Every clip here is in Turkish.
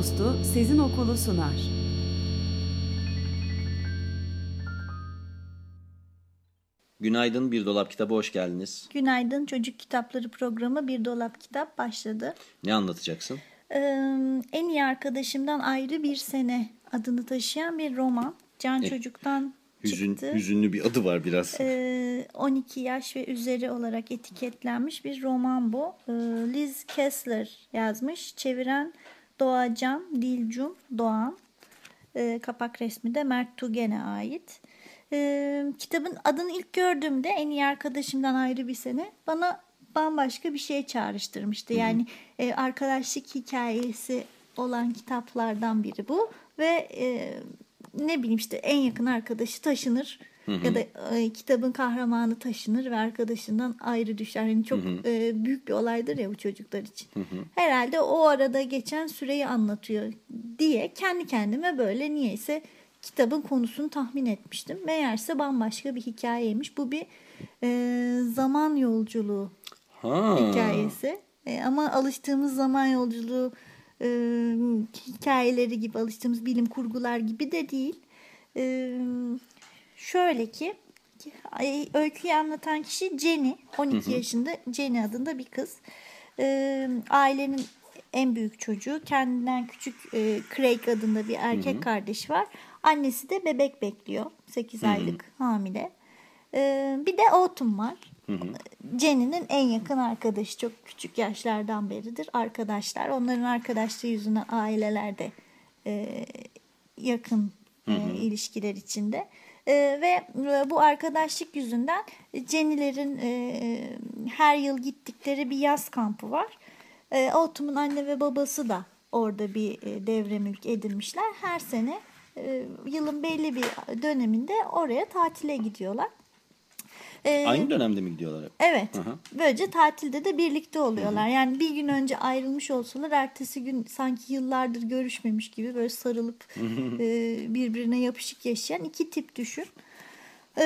Dostu Sezin Okulu sunar. Günaydın Bir Dolap Kitabı hoş geldiniz. Günaydın Çocuk Kitapları programı Bir Dolap Kitap başladı. Ne anlatacaksın? Ee, en iyi arkadaşımdan ayrı bir sene adını taşıyan bir roman. Can E, Çocuk'tan Hüzün, çıktı. hüzünlü bir adı var biraz. Ee, 12 yaş ve üzeri olarak etiketlenmiş bir roman bu. Ee, Liz Kessler yazmış. Çeviren Doğacan Dilcum Doğan. Ee, kapak resmi de Mert Tugen'e ait. Ee, kitabın adını ilk gördüğümde en iyi arkadaşımdan ayrı bir sene bana bambaşka bir şey çağrıştırmıştı. Yani e, arkadaşlık hikayesi olan kitaplardan biri bu ve e, ne bileyim işte en yakın arkadaşı taşınır ya da e, kitabın kahramanı taşınır ve arkadaşından ayrı düşer. Yani çok e, büyük bir olaydır ya bu çocuklar için. Herhalde o arada geçen süreyi anlatıyor diye kendi kendime böyle niyeyse kitabın konusunu tahmin etmiştim. Meğerse bambaşka bir hikayeymiş. Bu bir e, zaman yolculuğu Ha. hikayesi. E, ama alıştığımız zaman yolculuğu e, hikayeleri gibi alıştığımız bilim kurgular gibi de değil. E, şöyle ki öyküyü anlatan kişi Jenny. 12 yaşında Jenny adında bir kız. E, ailenin en büyük çocuğu. Kendinden küçük e, Craig adında bir erkek kardeşi var. Annesi de bebek bekliyor. 8 aylık hamile. E, bir de Autumn var. Jenny'nin en yakın arkadaşı çok küçük yaşlardan beridir arkadaşlar. Onların arkadaşlığı yüzünden ailelerde e, yakın e, ilişkiler içinde. E, ve e, bu arkadaşlık yüzünden Jenny'lerin e, her yıl gittikleri bir yaz kampı var. E, Autumn'un anne ve babası da orada bir e, devre mülk edinmişler. Her sene e, yılın belli bir döneminde oraya tatile gidiyorlar. E, Aynı dönemde mi gidiyorlar hep? Evet. Hı hı. Böylece tatilde de birlikte oluyorlar. Yani bir gün önce ayrılmış olsalar ertesi gün sanki yıllardır görüşmemiş gibi böyle sarılıp e, birbirine yapışık yaşayan iki tip düşün. E,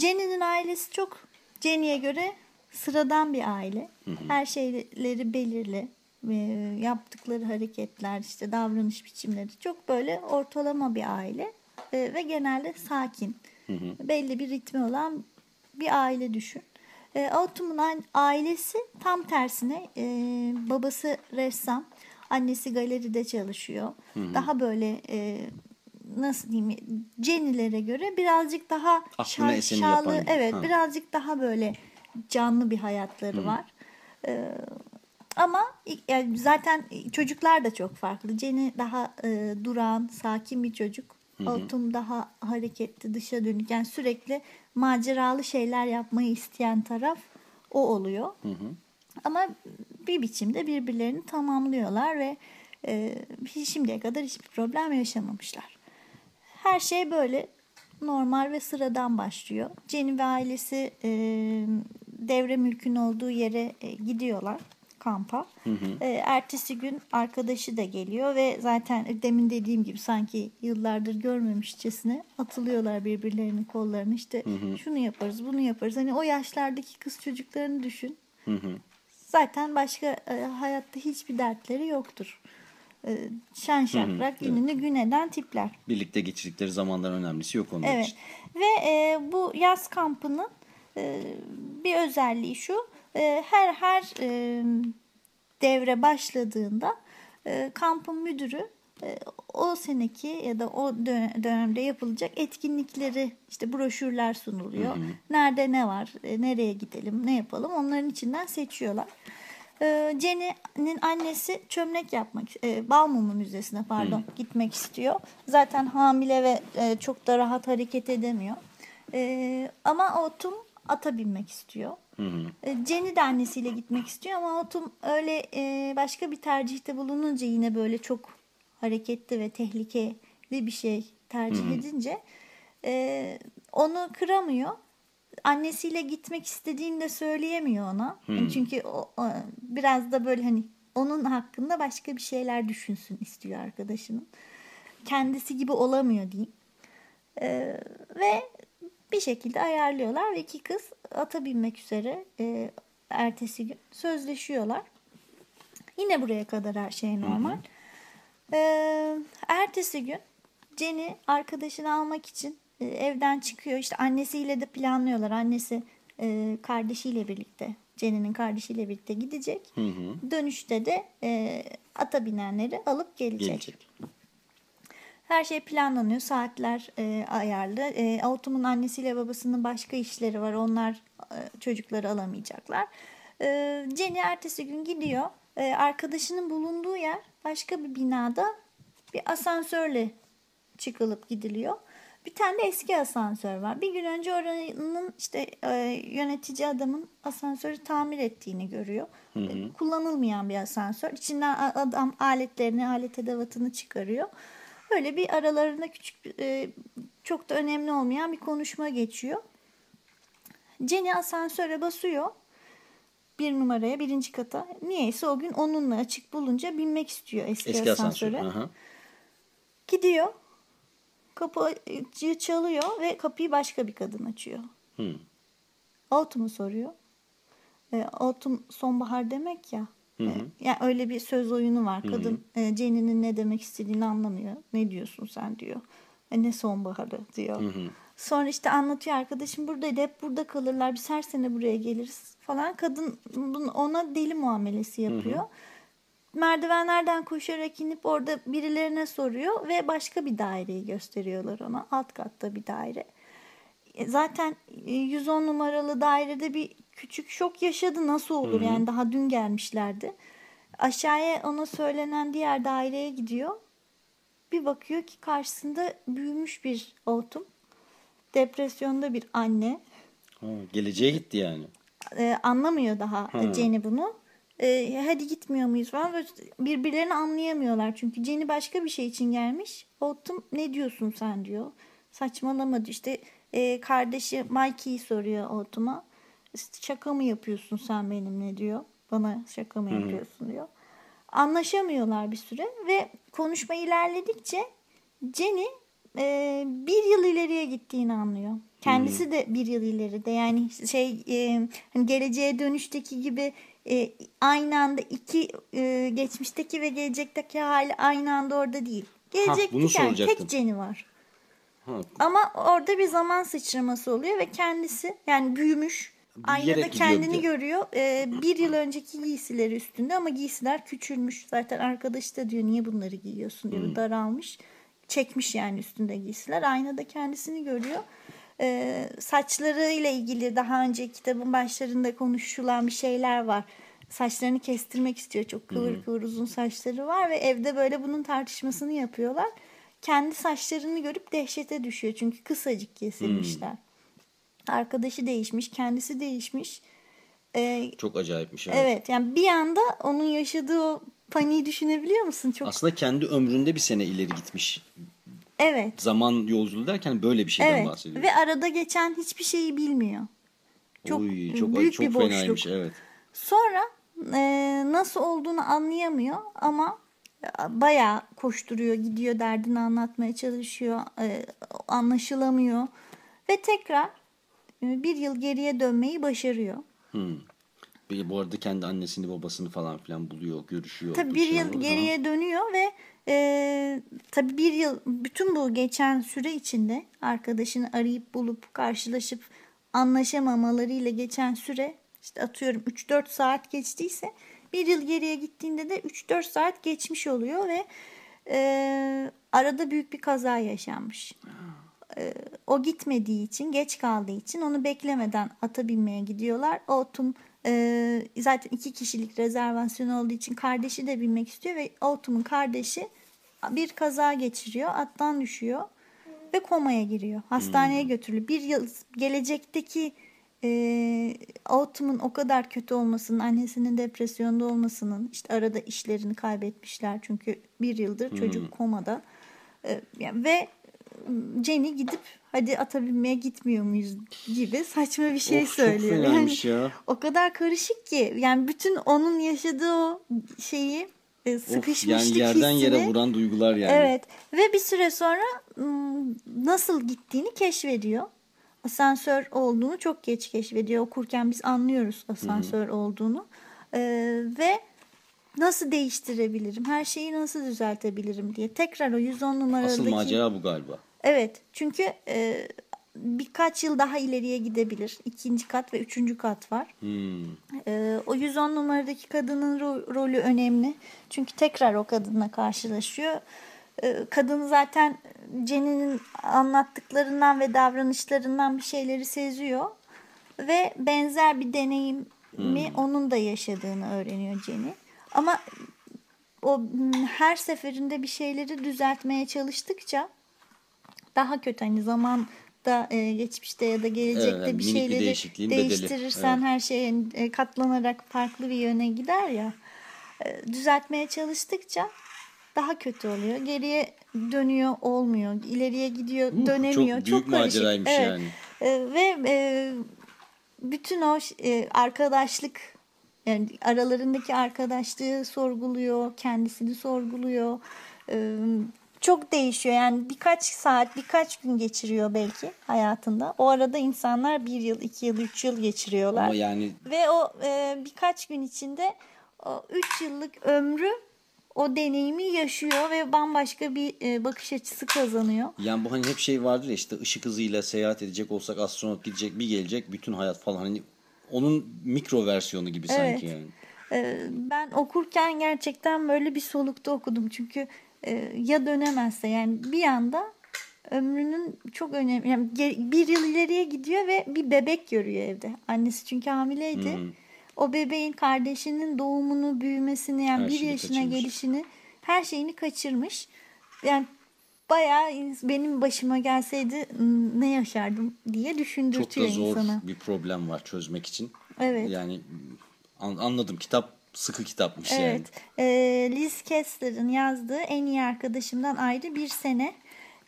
Jenny'nin ailesi çok Jenny'e göre sıradan bir aile. Her şeyleri belirli. E, yaptıkları hareketler, işte davranış biçimleri çok böyle ortalama bir aile E, ve genelde sakin. Belli bir ritmi olan bir aile düşün. E, Autumn'un ailesi tam tersine e, babası ressam, annesi galeride çalışıyor. Daha böyle e, nasıl diyeyim Jenny'lere göre birazcık daha Aklına şa- eseni şalı, yapan. evet Ha. birazcık daha böyle canlı bir hayatları var. E, ama yani zaten çocuklar da çok farklı. Jenny daha e, duran, sakin bir çocuk. Autumn daha hareketli, dışa dönük. Yani sürekli maceralı şeyler yapmayı isteyen taraf o oluyor. Ama bir biçimde birbirlerini tamamlıyorlar ve e, şimdiye kadar hiçbir problem yaşamamışlar. Her şey böyle normal ve sıradan başlıyor. Jenny ve ailesi e, devre mülkün olduğu yere e, gidiyorlar kampa. E, ertesi gün arkadaşı da geliyor ve zaten demin dediğim gibi sanki yıllardır görmemişçesine atılıyorlar birbirlerinin kollarını. İşte şunu yaparız, bunu yaparız. Hani o yaşlardaki kız çocuklarını düşün. Zaten başka e, hayatta hiçbir dertleri yoktur. E, şen şakrak gününü gün eden tipler. Birlikte geçirdikleri zamandan önemlisi yok onun Evet. için. Ve e, bu yaz kampının e, bir özelliği şu. E, her her e, devre başladığında e, kampın müdürü e, o seneki ya da o dö- dönemde yapılacak etkinlikleri işte broşürler sunuluyor. Nerede ne var, e, nereye gidelim, ne yapalım onların içinden seçiyorlar. E, Jenny'nin annesi çömlek yapmak, e, Balmumu Müzesi'ne pardon gitmek istiyor. Zaten hamile ve e, çok da rahat hareket edemiyor. E, ama Autumn ata binmek istiyor. Hı hı. E, Jenny de annesiyle gitmek istiyor ama Autumn öyle e, başka bir tercihte bulununca yine böyle çok hareketli ve tehlikeli bir şey tercih edince e, onu kıramıyor. Annesiyle gitmek istediğini de söyleyemiyor ona. Çünkü o, o biraz da böyle hani onun hakkında başka bir şeyler düşünsün istiyor arkadaşının. Kendisi gibi olamıyor diyeyim. Ee, ve bir şekilde ayarlıyorlar ve iki kız ata binmek üzere e, ertesi gün sözleşiyorlar. Yine buraya kadar her şey normal. Ee, ertesi gün Jenny arkadaşını almak için e, evden çıkıyor. İşte annesiyle de planlıyorlar. Annesi e, kardeşiyle birlikte, Jenny'nin kardeşiyle birlikte gidecek. Hı hı. Dönüşte de e, ata binenleri alıp gelecek. Gelecek. Her şey planlanıyor. Saatler e, ayarlı. E, Autumn'un annesiyle babasının başka işleri var. Onlar e, çocukları alamayacaklar. E, Jenny ertesi gün gidiyor. E, arkadaşının bulunduğu yer başka bir binada bir asansörle çıkılıp gidiliyor. Bir tane de eski asansör var. Bir gün önce oranın işte e, yönetici adamın asansörü tamir ettiğini görüyor. E, kullanılmayan bir asansör. İçinden adam aletlerini, alet edevatını çıkarıyor. Böyle bir aralarında küçük e, çok da önemli olmayan bir konuşma geçiyor. Jenny asansöre basıyor. Bir numaraya, birinci kata. Niyeyse o gün onunla açık bulunca binmek istiyor eski, Eski asansör. asansöre. Aha. Gidiyor. Kapıyı çalıyor ve kapıyı başka bir kadın açıyor. Hı. Autumn'u soruyor. E, Autumn sonbahar demek ya. E, yani öyle bir söz oyunu var. Kadın e, Jenny'nin ne demek istediğini anlamıyor. Ne diyorsun sen diyor. E, ne sonbaharı diyor. Sonra işte anlatıyor arkadaşım buradaydı hep burada kalırlar biz her sene buraya geliriz falan. Kadın ona deli muamelesi yapıyor. Merdivenlerden koşarak inip orada birilerine soruyor ve başka bir daireyi gösteriyorlar ona. Alt katta bir daire. E, Zaten e, 110 numaralı dairede bir küçük şok yaşadı. Nasıl olur yani daha dün gelmişlerdi. Aşağıya ona söylenen diğer daireye gidiyor. Bir bakıyor ki karşısında büyümüş bir Autumn. Depresyonda bir anne. Ha, geleceğe gitti yani. Ee, anlamıyor daha Ha. Jenny bunu. Ee, hadi gitmiyor muyuz falan. Birbirlerini anlayamıyorlar. Çünkü Jenny başka bir şey için gelmiş. Autumn ne diyorsun sen diyor. Saçmalama diyor. İşte e, kardeşi Mikey'yi soruyor Autumn'a. İşte şaka mı yapıyorsun sen benimle diyor. Bana şaka mı yapıyorsun diyor. Anlaşamıyorlar bir süre ve konuşma ilerledikçe Jenny e, bir yıl ileriye gittiğini anlıyor. Kendisi de bir yıl ileride yani şey e, hani geleceğe dönüşteki gibi e, aynı anda iki e, geçmişteki ve gelecekteki hali aynı anda orada değil. Gelecekteki yani tek Jenny var. Ha, Ama orada bir zaman sıçraması oluyor ve kendisi yani büyümüş. Aynada kendini de. görüyor. Ee, bir yıl önceki giysileri üstünde ama giysiler küçülmüş. Zaten arkadaşı da diyor niye bunları giyiyorsun diyor. Hmm. Daralmış. Çekmiş yani üstünde giysiler. Aynada kendisini görüyor. Ee, saçlarıyla ilgili daha önce kitabın başlarında konuşulan bir şeyler var. Saçlarını kestirmek istiyor. Çok kıvır kıvır uzun saçları var ve evde böyle bunun tartışmasını yapıyorlar. Kendi saçlarını görüp dehşete düşüyor. Çünkü kısacık kesilmişler. Arkadaşı değişmiş, kendisi değişmiş. Ee, çok acayipmiş. Evet. evet yani bir anda onun yaşadığı o paniği düşünebiliyor musun? Çok Aslında kendi ömründe bir sene ileri gitmiş. evet. Zaman yolculuğu derken böyle bir şeyden Evet. bahsediyor. Ve arada geçen hiçbir şeyi bilmiyor. çok Oy, çok, büyük çok bir boşluk. fenaymış. Evet. Sonra e, nasıl olduğunu anlayamıyor ama bayağı koşturuyor, gidiyor, derdini anlatmaya çalışıyor, e, anlaşılamıyor ve tekrar bir yıl geriye dönmeyi başarıyor. Hmm. Bir, bu arada kendi annesini babasını falan filan buluyor, görüşüyor. Tabii bir yıl oluyor. geriye dönüyor ve e, tabii bir yıl bütün bu geçen süre içinde arkadaşını arayıp bulup karşılaşıp anlaşamamalarıyla geçen süre işte atıyorum 3-4 saat geçtiyse bir yıl geriye gittiğinde de 3-4 saat geçmiş oluyor ve e, arada büyük bir kaza yaşanmış. E, o gitmediği için geç kaldığı için onu beklemeden ata binmeye gidiyorlar. Autumn e, zaten iki kişilik rezervasyon olduğu için kardeşi de binmek istiyor ve Autumn'un kardeşi bir kaza geçiriyor. Attan düşüyor ve komaya giriyor. Hastaneye götürülüyor. Bir yıl gelecekteki e, e, o kadar kötü olmasının, annesinin depresyonda olmasının, işte arada işlerini kaybetmişler çünkü bir yıldır çocuk komada E, ve Jenny gidip hadi ata binmeye gitmiyor muyuz gibi saçma bir şey Of, çok söylüyor. fenaymış ya. O kadar karışık ki yani bütün onun yaşadığı o şeyi e, Of, sıkışmışlık yani yerden yere hissini- vuran duygular yani. Evet ve bir süre sonra nasıl gittiğini keşfediyor. Asansör olduğunu çok geç keşfediyor. Okurken biz anlıyoruz asansör olduğunu. Ee, ve nasıl değiştirebilirim? Her şeyi nasıl düzeltebilirim diye. Tekrar o 110 numaradaki... Asıl macera bu galiba. Evet çünkü e, birkaç yıl daha ileriye gidebilir. İkinci kat ve üçüncü kat var. Hmm. Ee, o 110 numaradaki kadının ro- rolü önemli. Çünkü tekrar o kadınla karşılaşıyor. Ee, kadın zaten Jenny'nin anlattıklarından ve davranışlarından bir şeyleri seziyor. Ve benzer bir deneyimi onun da yaşadığını öğreniyor Jenny. Ama o m, her seferinde bir şeyleri düzeltmeye çalıştıkça daha kötü hani zamanda e, geçmişte ya da gelecekte Evet, bir minik bir şeyleri bedeli. değiştirirsen Evet. her şey e, katlanarak farklı bir yöne gider ya. E, Düzeltmeye çalıştıkça daha kötü oluyor. Geriye dönüyor olmuyor. İleriye gidiyor Uh, dönemiyor. çok büyük karışık. maceraymış Evet. yani. E, ve e, bütün o e, arkadaşlık yani aralarındaki arkadaşlığı sorguluyor, kendisini sorguluyor. Çok değişiyor yani birkaç saat, birkaç gün geçiriyor belki hayatında. O arada insanlar bir yıl, iki yıl, üç yıl geçiriyorlar. Ama yani Ve o e, birkaç gün içinde o üç yıllık ömrü o deneyimi yaşıyor ve bambaşka bir e, bakış açısı kazanıyor. yani bu hani hep şey vardır ya işte ışık hızıyla seyahat edecek olsak astronot gidecek bir gelecek bütün hayat falan hani onun mikro versiyonu gibi sanki Evet. yani. Ee, ben okurken gerçekten böyle bir solukta okudum. Çünkü e, ya dönemezse yani bir anda ömrünün çok önemli yani bir yıl ileriye gidiyor ve bir bebek görüyor evde. Annesi çünkü hamileydi. O bebeğin kardeşinin doğumunu, büyümesini yani Her bir yaşına kaçırmış. gelişini her şeyini kaçırmış. Yani bayağı benim başıma gelseydi ne yaşardım diye Çok da düşündürtüyor zor insana. bir problem var çözmek için. Evet. Yani an- anladım kitap sıkı kitapmış yani. Evet. Ee, Liz Kessler'ın yazdığı En iyi Arkadaşımdan Ayrı Bir Sene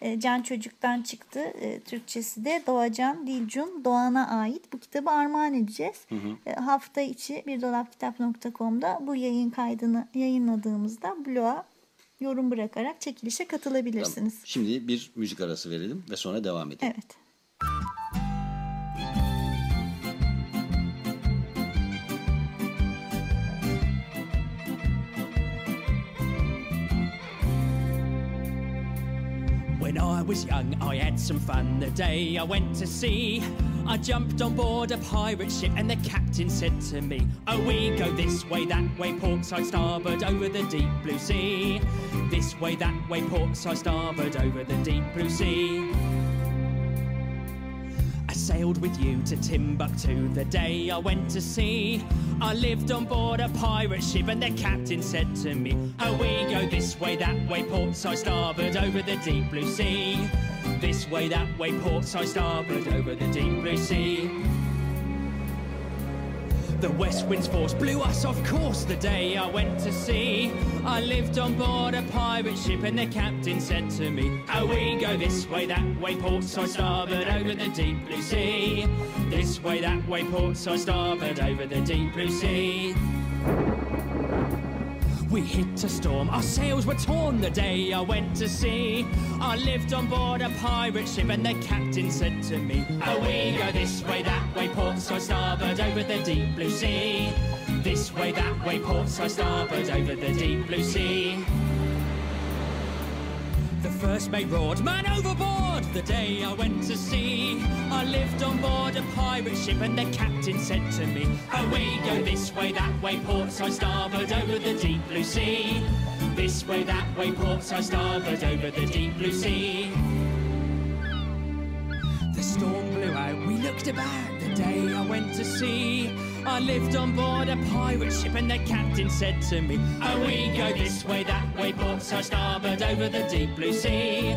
e, Can Çocuk'tan çıktı. E, Türkçesi de Doğacan Dilcun Doğan'a ait. Bu kitabı armağan edeceğiz. E, hafta içi birdolapkitap.com'da bu yayın kaydını yayınladığımızda bloğa yorum bırakarak çekilişe katılabilirsiniz. Şimdi bir müzik arası verelim ve sonra devam edelim. Evet. Was young, I had some fun the day I went to sea. I jumped on board a pirate ship, and the captain said to me, Oh, we go this way, that way, port side, starboard, over the deep blue sea. This way, that way, port side, starboard, over the deep blue sea. Sailed with you to Timbuktu the day I went to sea. I lived on board a pirate ship, and the captain said to me, Oh, we go this way, that way, port side, starboard, over the deep blue sea. This way, that way, port side, starboard, over the deep blue sea. The west wind's force blew us off course the day I went to sea. I lived on board a pirate ship and the captain said to me, Oh, we go this way, that way, port side starboard over the deep blue sea. This way, that way, port side starboard over the deep blue sea. We hit a storm, our sails were torn the day I went to sea. I lived on board a pirate ship and the captain said to me, Oh, we go this way, that way, port side starboard over the deep blue sea. This way, that way, port side starboard over the deep blue sea. First mate roared, man overboard, the day I went to sea. I lived on board a pirate ship and the captain said to me, Away go this way, that way, port side starboard over the deep blue sea. This way, that way, port side starboard over the deep blue sea. The storm blew out, we looked about the day I went to sea. I lived on board a pirate ship and the captain said to me, Oh, we go this way, that way, port side starboard over the deep blue sea.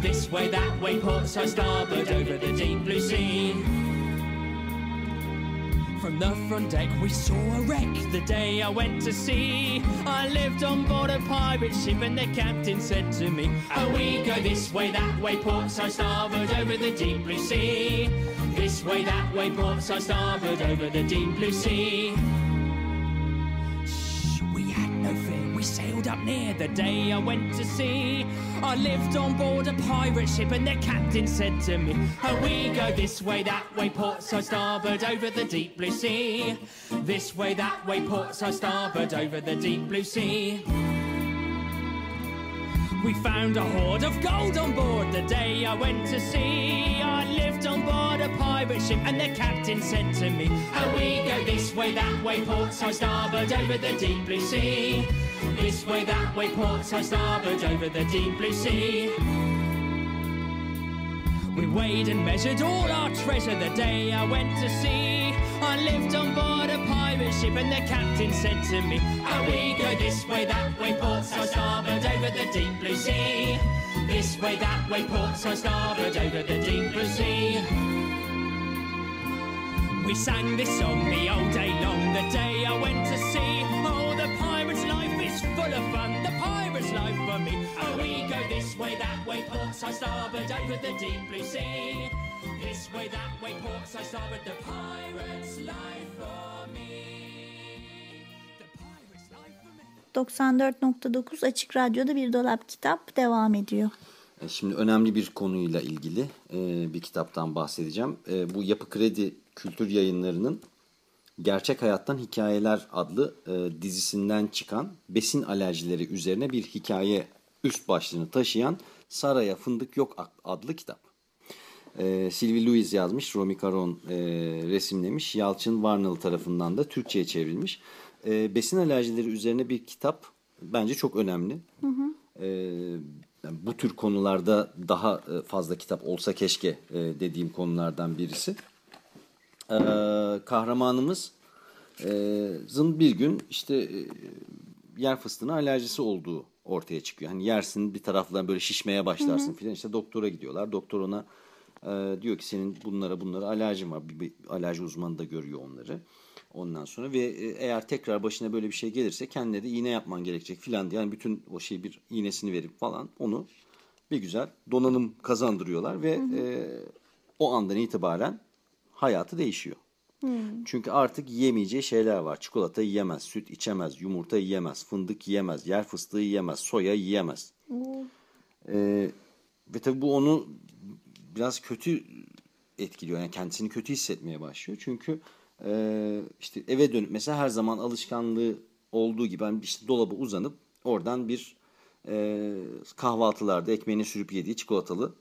This way, that way, port side starboard over the deep blue sea. from the front deck. We saw a wreck the day I went to sea. I lived on board a pirate ship, and the captain said to me, Oh, we go this way, that way, port side starboard over the deep blue sea. This way, that way, port starboard over the deep blue sea. Shh, we had no fear. We sailed up near the day I went to sea. I lived on board a pirate ship, and the captain said to me, Oh, we go this way, that way, port side starboard over the deep blue sea. This way, that way, port side starboard over the deep blue sea. We found a hoard of gold on board the day I went to sea. I lived on board a pirate ship, and the captain said to me, Oh, we go this way, that way, port side starboard over the deep blue sea. This way, that way, port side starboard over the deep blue sea. We weighed and measured all our treasure the day I went to sea. I lived on board a pirate ship, and the captain said to me, Oh, we go this way, that way, port side starboard over the deep blue sea. This way, that way, port side starboard over the deep blue sea. We sang this song the old day long, the day I went to sea. Oh, the pirate's life is full of fun, the pirate's life for me. Oh, we go this way, that way, port side starboard over the deep blue sea. This way, that way, port side starboard, the pirate's life for me. The pirate's life for me. 94.9 Açık Radyo'da Bir Dolap Kitap devam ediyor. E, Şimdi önemli bir konuyla ilgili e, bir kitaptan bahsedeceğim. E, bu Yapı Kredi Kültür Yayınları'nın Gerçek Hayattan Hikayeler adlı dizisinden çıkan besin alerjileri üzerine bir hikaye üst başlığını taşıyan Saraya Fındık Yok adlı kitap. E, Sylvie Louis yazmış, Romy Caron e, resimlemiş, Yalçın Varnalı tarafından da Türkçe'ye çevrilmiş. E, besin alerjileri üzerine bir kitap bence çok önemli. E, yani bu tür konularda daha e, fazla kitap olsa keşke e, dediğim konulardan birisi. E, kahramanımız e, zın bir gün işte e, yer fıstığına alerjisi olduğu ortaya çıkıyor. Hani yersin bir taraflardan böyle şişmeye başlarsın filan işte doktora gidiyorlar. Doktor ona e, diyor ki senin bunlara bunlara alerjin var. Bir, bir alerji uzmanı da görüyor onları. Ondan sonra ve e, eğer tekrar başına böyle bir şey gelirse kendine de iğne yapman gerekecek filan diye. Yani bütün o şey bir iğnesini verip falan onu bir güzel donanım kazandırıyorlar ve e, o andan itibaren hayatı değişiyor. Çünkü artık yiyemeyeceği şeyler var. Çikolata yiyemez, süt içemez, yumurta yiyemez, fındık yiyemez, yer fıstığı yiyemez, soya yiyemez. Ee, ve tabii bu onu biraz kötü etkiliyor. Yani kendisini kötü hissetmeye başlıyor. Çünkü e, işte eve dönüp mesela her zaman alışkanlığı olduğu gibi hani işte dolaba uzanıp oradan bir e, kahvaltılarda ekmeğini sürüp yediği çikolatalı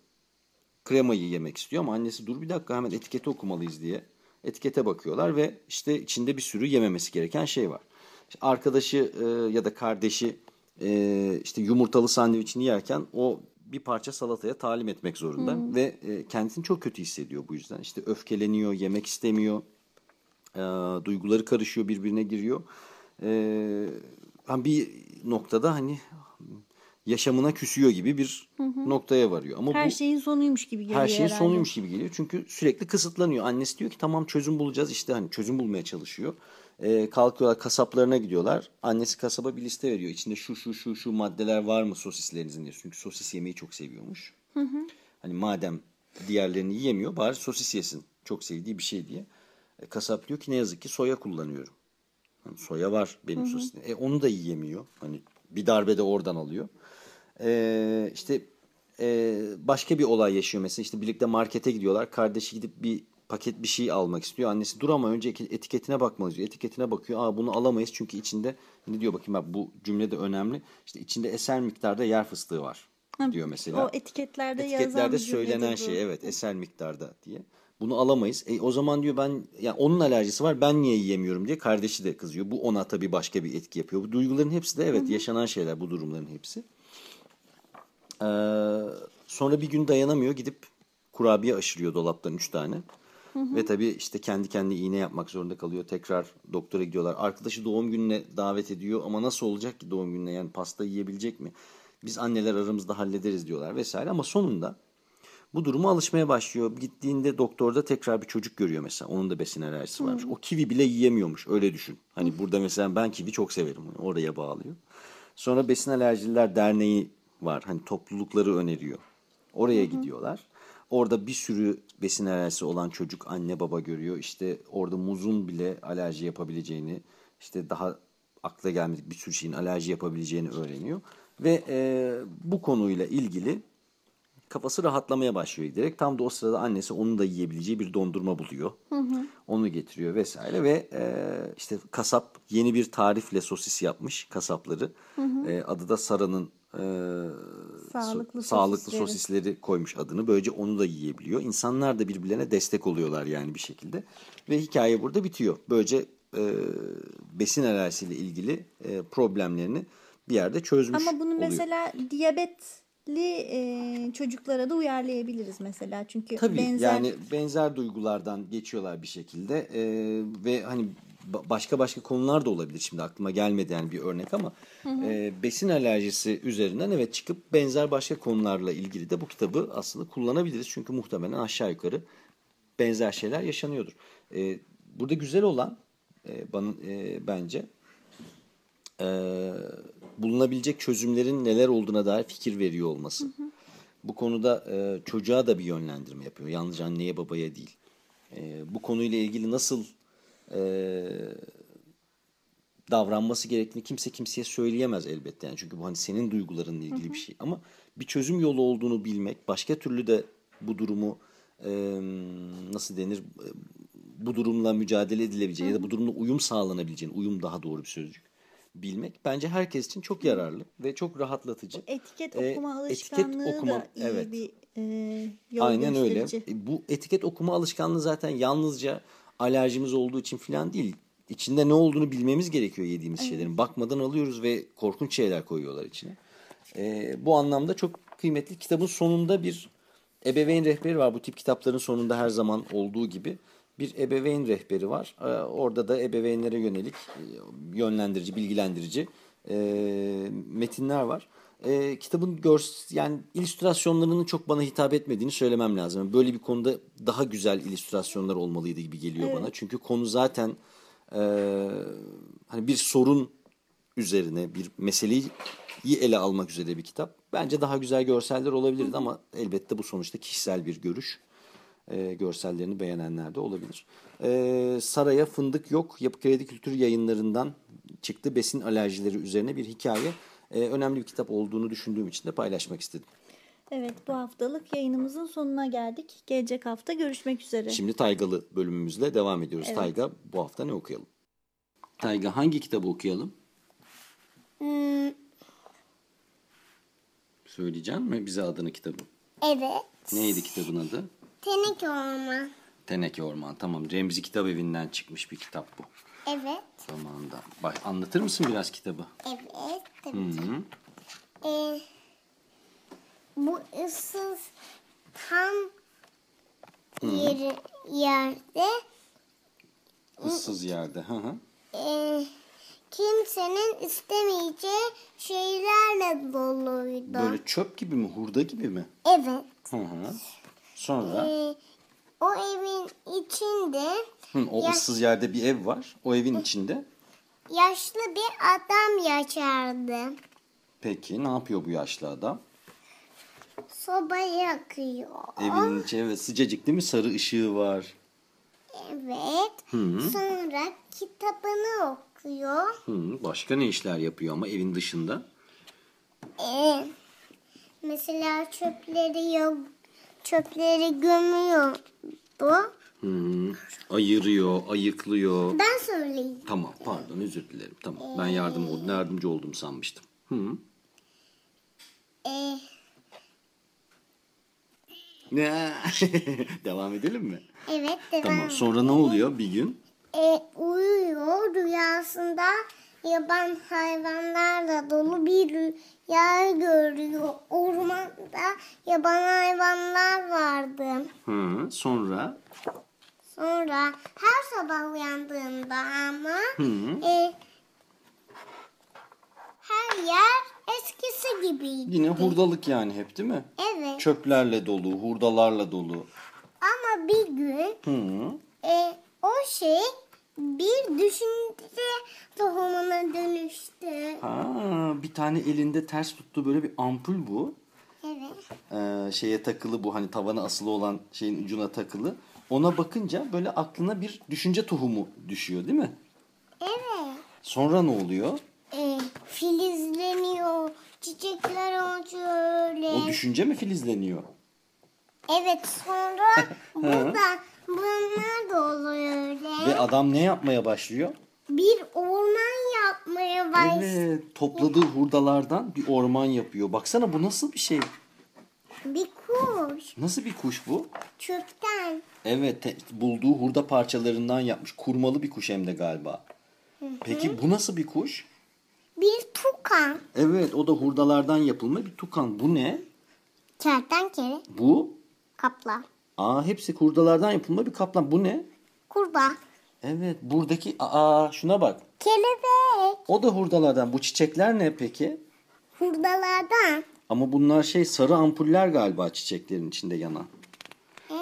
kremayı yemek istiyor ama annesi dur bir dakika hemen etiketi okumalıyız diye etikete bakıyorlar ve işte içinde bir sürü yememesi gereken şey var. İşte arkadaşı e, ya da kardeşi e, işte yumurtalı sandviçini yerken o bir parça salataya talim etmek zorunda ve e, kendisini çok kötü hissediyor bu yüzden. İşte öfkeleniyor, yemek istemiyor, e, duyguları karışıyor, birbirine giriyor. E, bir noktada hani yaşamına küsüyor gibi bir noktaya varıyor. Ama Her bu, şeyin sonuymuş gibi geliyor her şeyin herhalde. sonuymuş gibi geliyor. Çünkü sürekli kısıtlanıyor. Annesi diyor ki tamam çözüm bulacağız. İşte hani çözüm bulmaya çalışıyor. Ee, kalkıyorlar kasaplarına gidiyorlar. Annesi kasaba bir liste veriyor. İçinde şu şu şu şu maddeler var mı sosislerinizin diye. Çünkü sosis yemeyi çok seviyormuş. Hani madem diğerlerini yiyemiyor bari sosis yesin. Çok sevdiği bir şey diye. E, kasap diyor ki ne yazık ki soya kullanıyorum. Hani soya var benim sosisimde. E, onu da yiyemiyor. Hani bir darbe de oradan alıyor. E, işte e, başka bir olay yaşıyor mesela. İşte birlikte markete gidiyorlar. Kardeşi gidip bir paket bir şey almak istiyor. Annesi dur ama önce etiketine bakmalıyız diyor. Etiketine bakıyor. Aa bunu alamayız çünkü içinde ne diyor bakayım bak bu cümle de önemli. İşte içinde eser miktarda yer fıstığı var diyor mesela. O etiketlerde, yazan Etiketlerde cümledir söylenen şey evet eser miktarda diye. Bunu alamayız. E, o zaman diyor ben yani onun alerjisi var ben niye yiyemiyorum diye kardeşi de kızıyor. Bu ona tabii başka bir etki yapıyor. Bu duyguların hepsi de evet yaşanan şeyler bu durumların hepsi. Ee, sonra bir gün dayanamıyor gidip kurabiye aşırıyor dolaptan üç tane. Ve tabii işte kendi kendi iğne yapmak zorunda kalıyor. Tekrar doktora gidiyorlar. Arkadaşı doğum gününe davet ediyor ama nasıl olacak ki doğum gününe yani pasta yiyebilecek mi? Biz anneler aramızda hallederiz diyorlar vesaire ama sonunda Bu duruma alışmaya başlıyor. Gittiğinde doktorda tekrar bir çocuk görüyor mesela. Onun da besin alerjisi varmış. O kivi bile yiyemiyormuş. Öyle düşün. Hani burada mesela ben kivi çok severim. Oraya bağlıyor. Sonra Besin Alerjiler Derneği var. Hani toplulukları öneriyor. Oraya gidiyorlar. Orada bir sürü besin alerjisi olan çocuk anne baba görüyor. İşte orada muzun bile alerji yapabileceğini, işte daha akla gelmedik bir sürü şeyin alerji yapabileceğini öğreniyor. Ve e, bu konuyla ilgili kafası rahatlamaya başlıyor giderek. Tam da o sırada annesi onun da yiyebileceği bir dondurma buluyor. Onu getiriyor vesaire ve e, işte kasap yeni bir tarifle sosis yapmış kasapları. E, adı da Sara'nın e, Sağlıklı so- sağlıklı sosisleri. sosisleri koymuş adını. Böylece onu da yiyebiliyor. İnsanlar da birbirlerine destek oluyorlar yani bir şekilde. Ve hikaye burada bitiyor. Böylece e, besin alerjisiyle ilgili e, problemlerini bir yerde çözmüş Ama bunu oluyor. mesela diyabetli e, çocuklara da uyarlayabiliriz mesela. Çünkü Tabii benzer yani benzer duygulardan geçiyorlar bir şekilde Ee, ve hani başka başka konular da olabilir şimdi aklıma gelmedi yani bir örnek ama e, besin alerjisi üzerinden evet çıkıp benzer başka konularla ilgili de bu kitabı aslında kullanabiliriz çünkü muhtemelen aşağı yukarı benzer şeyler yaşanıyordur. Ee, burada güzel olan e, bana e, bence e, bulunabilecek çözümlerin neler olduğuna dair fikir veriyor olması. Bu konuda e, çocuğa da bir yönlendirme yapıyor. Yalnızca anneye babaya değil. E, bu konuyla ilgili nasıl e, davranması gerektiğini kimse kimseye söyleyemez elbette. Yani çünkü bu hani senin duygularınla ilgili bir şey. Ama bir çözüm yolu olduğunu bilmek, başka türlü de bu durumu e, nasıl denir bu durumla mücadele edilebileceği ya da bu durumla uyum sağlanabileceğini, uyum daha doğru bir sözcük bilmek bence herkes için çok yararlı ve çok rahatlatıcı. etiket E, okuma etiket alışkanlığı okuma, da iyi evet. bir e, yol Aynen öyle. gösterici. Bu etiket okuma alışkanlığı zaten yalnızca alerjimiz olduğu için falan değil. İçinde ne olduğunu bilmemiz gerekiyor yediğimiz şeylerin. Bakmadan alıyoruz ve korkunç şeyler koyuyorlar içine. E, bu anlamda çok kıymetli. Kitabın sonunda bir ebeveyn rehberi var. Bu tip kitapların sonunda her zaman olduğu gibi bir ebeveyn rehberi var. E, orada da ebeveynlere yönelik e, yönlendirici, bilgilendirici e, metinler var. E, kitabın görs yani illüstrasyonlarının çok bana hitap etmediğini söylemem lazım. Böyle bir konuda daha güzel illüstrasyonlar olmalıydı gibi geliyor bana. Çünkü konu zaten e, hani bir sorun üzerine bir meseleyi ele almak üzere bir kitap. Bence daha güzel görseller olabilirdi ama elbette bu sonuçta kişisel bir görüş. E, görsellerini beğenenler de olabilir. E, Saraya Fındık Yok Yapı Kredi Kültür yayınlarından çıktı besin alerjileri üzerine bir hikaye. E, önemli bir kitap olduğunu düşündüğüm için de paylaşmak istedim. Evet bu haftalık yayınımızın sonuna geldik. Gelecek hafta görüşmek üzere. Şimdi Taygalı bölümümüzle devam ediyoruz. Tayga bu hafta ne okuyalım? Tayga hangi kitabı okuyalım? Söyleyecek mi bize adını kitabı? Evet. Neydi kitabın adı? Teneke orman. Teneke Orman. Tamam. Remzi Kitap Evi'nden çıkmış bir kitap bu. Evet. Zamanında. Bak, anlatır mısın biraz kitabı? Evet. Tabii ki. Ee, bu ıssız tam yeri, yerde Issız yerde. Hı hı. e, kimsenin istemeyeceği şeylerle doluydu. Böyle çöp gibi mi? Hurda gibi mi? Evet. Hı hı. Sonra Ee, o evin içinde hı, o ya- ıssız yerde bir ev var. O evin içinde. yaşlı bir adam yaşardı. Peki ne yapıyor bu yaşlı adam? Soba yakıyor. Evinin içi evet sıcacık değil mi? Sarı ışığı var. Evet. Sonra kitabını okuyor. Hı, başka ne işler yapıyor ama evin dışında? Ee, mesela çöpleri yok, çöpleri gömüyor bu. Hı, ayırıyor, ayıklıyor. Ben söyleyeyim. Tamam pardon özür dilerim. Tamam ben yardım oldum, yardımcı oldum sanmıştım. Hı. Ee, Ne? Devam edelim mi? evet devam. Tamam sonra ne oluyor bir gün? Ee, uyuyor rüyasında yaban hayvanlarla dolu bir rüya görüyor. Ormanda yaban hayvanlar vardı. Hı, sonra Sonra her sabah uyandığında ama e, her yer eskisi gibiydi. yine hurdalık yani hep değil mi? Evet. çöplerle dolu, hurdalarla dolu. Ama bir gün e, o şey bir düşünce tohumuna dönüştü. Ha, bir tane elinde ters tuttuğu böyle bir ampul bu. Evet. Ee, şeye takılı bu hani tavana asılı olan şeyin ucuna takılı. Ona bakınca böyle aklına bir düşünce tohumu düşüyor değil mi? Evet. Sonra ne oluyor? E, filizleniyor. Çiçekler açıyor öyle. O düşünce mi filizleniyor? Evet sonra burada bunlar da oluyor öyle. Ve adam ne yapmaya başlıyor? Bir orman yapmaya başladı. Evet, topladığı hurdalardan bir orman yapıyor. Baksana bu nasıl bir şey? Bir kuş Nasıl bir kuş bu? çöpten. Evet, te- bulduğu hurda parçalarından yapmış. Kurmalı bir kuş hem de galiba. Peki bu nasıl bir kuş? Bir tukan. Evet, o da hurdalardan yapılma bir tukan. Bu ne? Kertenkele. Bu? Kaplan. Aa, hepsi hurdalardan yapılma bir kaplan. Bu ne? Kurbağa. Evet, buradaki aa şuna bak. Kelebek. O da hurdalardan. Bu çiçekler ne peki? Hurdalardan. Ama bunlar şey sarı ampuller galiba çiçeklerin içinde yanan.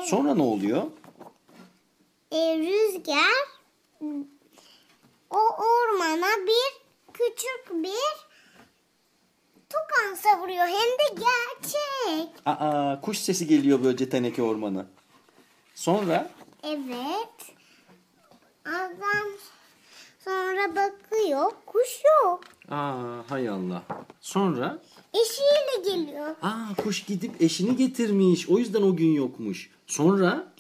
Sonra ne oluyor? E, rüzgar o ormana bir küçük bir tukan savuruyor. Hem de gerçek. Aa, kuş sesi geliyor böylece teneke ormanı. Sonra Evet. Adam sonra bakıyor. Kuş yok. aa hay Allah. Sonra Eşiyle geliyor. aa kuş gidip eşini getirmiş. O yüzden o gün yokmuş. Sonra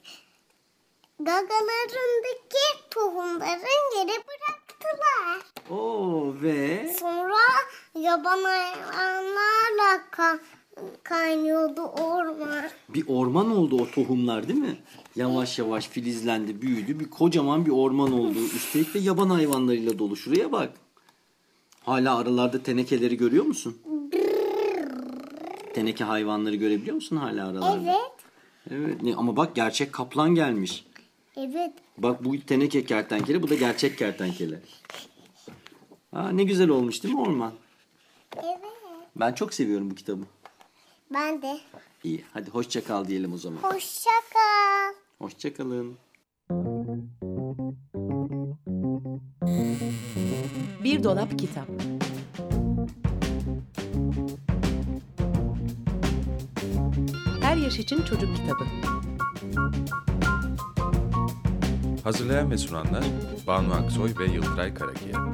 Gagalarındaki tohumları yere bıraktılar. o ve Sonra yaban hayvanlarla kaynıyordu orman. bir orman oldu o tohumlar değil mi? Yavaş yavaş filizlendi, büyüdü. Bir kocaman bir orman oldu. Üstelik de yaban hayvanlarıyla dolu. Şuraya bak. Hala aralarda tenekeleri görüyor musun? Teneke hayvanları görebiliyor musun hala aralarda? Evet. Evet. Ne, ama bak gerçek kaplan gelmiş. Evet. Bak bu teneke kertenkele, bu da gerçek kertenkele. Aa, ne güzel olmuş değil mi orman? Evet. Ben çok seviyorum bu kitabı. Ben de. İyi, hadi hoşça kal diyelim o zaman. Hoşça kal. Hoşça kalın. Bir dolap kitap. Her yaş için çocuk kitabı. Hazırlayan ve sunanlar Banu Aksoy ve Yıldıray Karakiya.